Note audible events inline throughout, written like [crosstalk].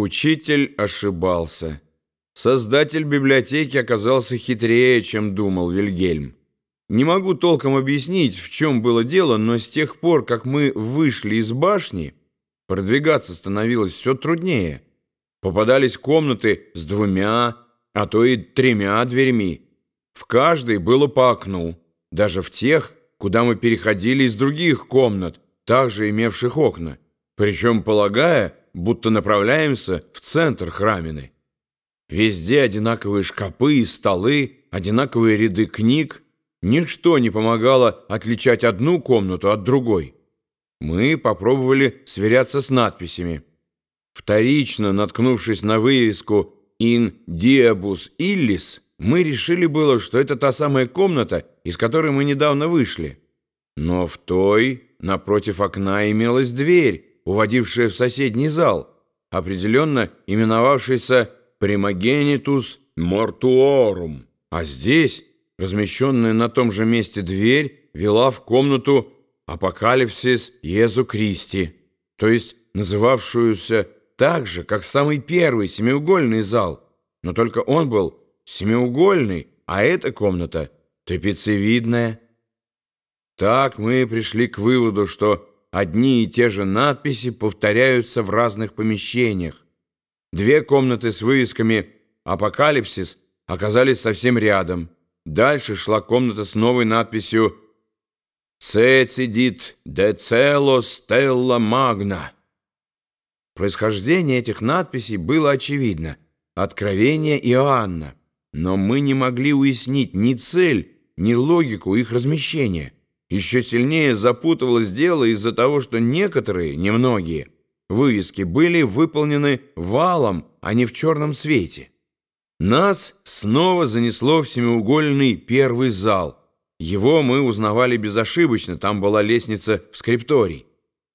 Учитель ошибался. Создатель библиотеки оказался хитрее, чем думал Вильгельм. Не могу толком объяснить, в чем было дело, но с тех пор, как мы вышли из башни, продвигаться становилось все труднее. Попадались комнаты с двумя, а то и тремя дверьми. В каждой было по окну, даже в тех, куда мы переходили из других комнат, также имевших окна, причем полагая, будто направляемся в центр храмины. Везде одинаковые шкапы и столы, одинаковые ряды книг. Ничто не помогало отличать одну комнату от другой. Мы попробовали сверяться с надписями. Вторично, наткнувшись на вывеску «In diebus illis», мы решили было, что это та самая комната, из которой мы недавно вышли. Но в той, напротив окна, имелась дверь, уводившая в соседний зал, определенно именовавшийся «Primogenitus mortuorum», а здесь, размещенная на том же месте дверь, вела в комнату «Апокалипсис Иезу Кристи», то есть называвшуюся так же, как самый первый семиугольный зал, но только он был семиугольный, а эта комната трапециевидная. Так мы пришли к выводу, что одни и те же надписи повторяются в разных помещениях. Две комнаты с вывесками «Апокалипсис» оказались совсем рядом. Дальше шла комната с новой надписью «Цецидит де цело стелла магна». Происхождение этих надписей было очевидно. Откровение Иоанна. Но мы не могли уяснить ни цель, ни логику их размещения. Еще сильнее запутывалось дело из-за того, что некоторые, немногие, вывески были выполнены валом, а не в черном цвете. Нас снова занесло в семиугольный первый зал. Его мы узнавали безошибочно, там была лестница в скрипторий.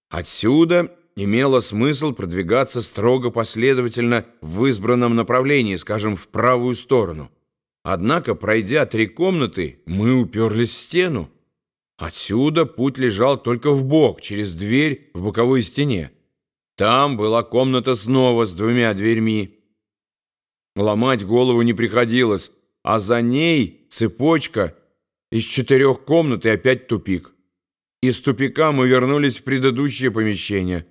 Отсюда имело смысл продвигаться строго последовательно в избранном направлении, скажем, в правую сторону. Однако, пройдя три комнаты, мы уперлись в стену. Отсюда путь лежал только в бок, через дверь в боковой стене. Там была комната снова с двумя дверьми. Ломать голову не приходилось, а за ней цепочка из четырех комнат и опять тупик. Из тупика мы вернулись в предыдущее помещение.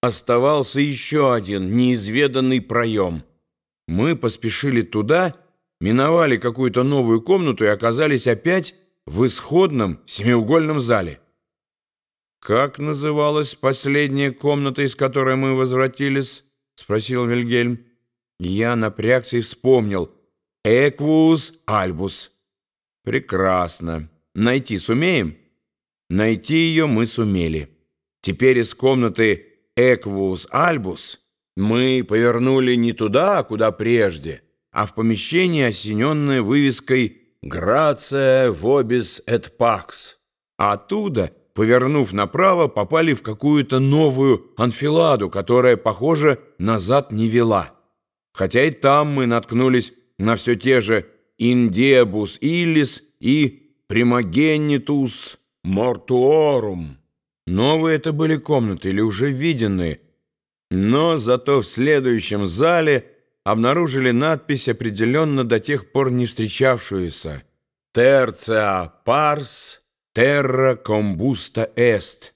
Оставался еще один неизведанный проем. Мы поспешили туда, миновали какую-то новую комнату и оказались опять в исходном семиугольном зале. «Как называлась последняя комната, из которой мы возвратились?» — спросил Вильгельм. Я напрягся и вспомнил. «Эквус альбус». «Прекрасно. Найти сумеем?» Найти ее мы сумели. Теперь из комнаты «Эквус альбус» мы повернули не туда, куда прежде, а в помещение, осененное вывеской «Грация вобис эт пакс». Оттуда, повернув направо, попали в какую-то новую анфиладу, которая, похоже, назад не вела. Хотя и там мы наткнулись на все те же «Индебус Иллис» и «Примагенитус Мортуорум». Новые это были комнаты или уже виденные, но зато в следующем зале – обнаружили надпись, определенно до тех пор не встречавшуюся «Tercia pars terra combusta est».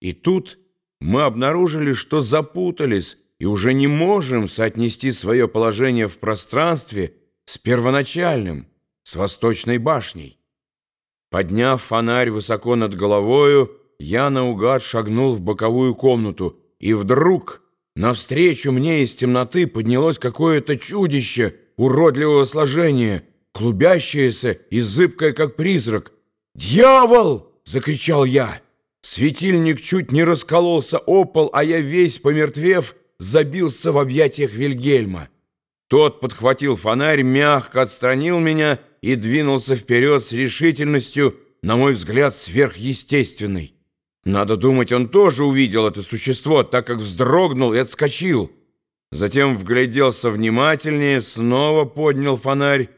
И тут мы обнаружили, что запутались и уже не можем соотнести свое положение в пространстве с первоначальным, с восточной башней. Подняв фонарь высоко над головою, я наугад шагнул в боковую комнату, и вдруг... Навстречу мне из темноты поднялось какое-то чудище уродливого сложения, клубящееся и зыбкое, как призрак. «Дьявол!» — закричал я. Светильник чуть не раскололся о пол, а я весь, помертвев, забился в объятиях Вильгельма. Тот подхватил фонарь, мягко отстранил меня и двинулся вперед с решительностью, на мой взгляд, сверхъестественной. Надо думать, он тоже увидел это существо, так как вздрогнул и отскочил. Затем вгляделся внимательнее, снова поднял фонарь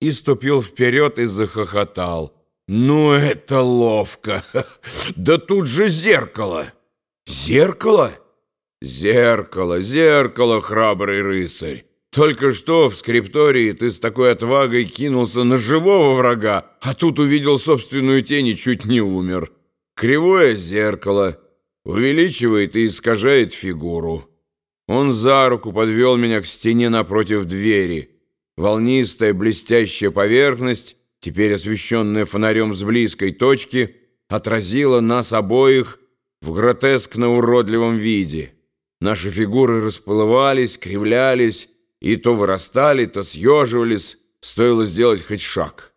и ступил вперед и захохотал. «Ну это ловко! [laughs] Да тут же зеркало!» «Зеркало?» Зеркало, зеркало, храбрый рыцарь! Только что в скриптории ты с такой отвагой кинулся на живого врага, а тут увидел собственную тень и чуть не умер. Кривое зеркало увеличивает и искажает фигуру. Он за руку подвел меня к стене напротив двери. Волнистая блестящая поверхность, теперь освещенная фонарем с близкой точки, отразила нас обоих в гротескно-уродливом виде. Наши фигуры расплывались, кривлялись и то вырастали, то съеживались, стоило сделать хоть шаг.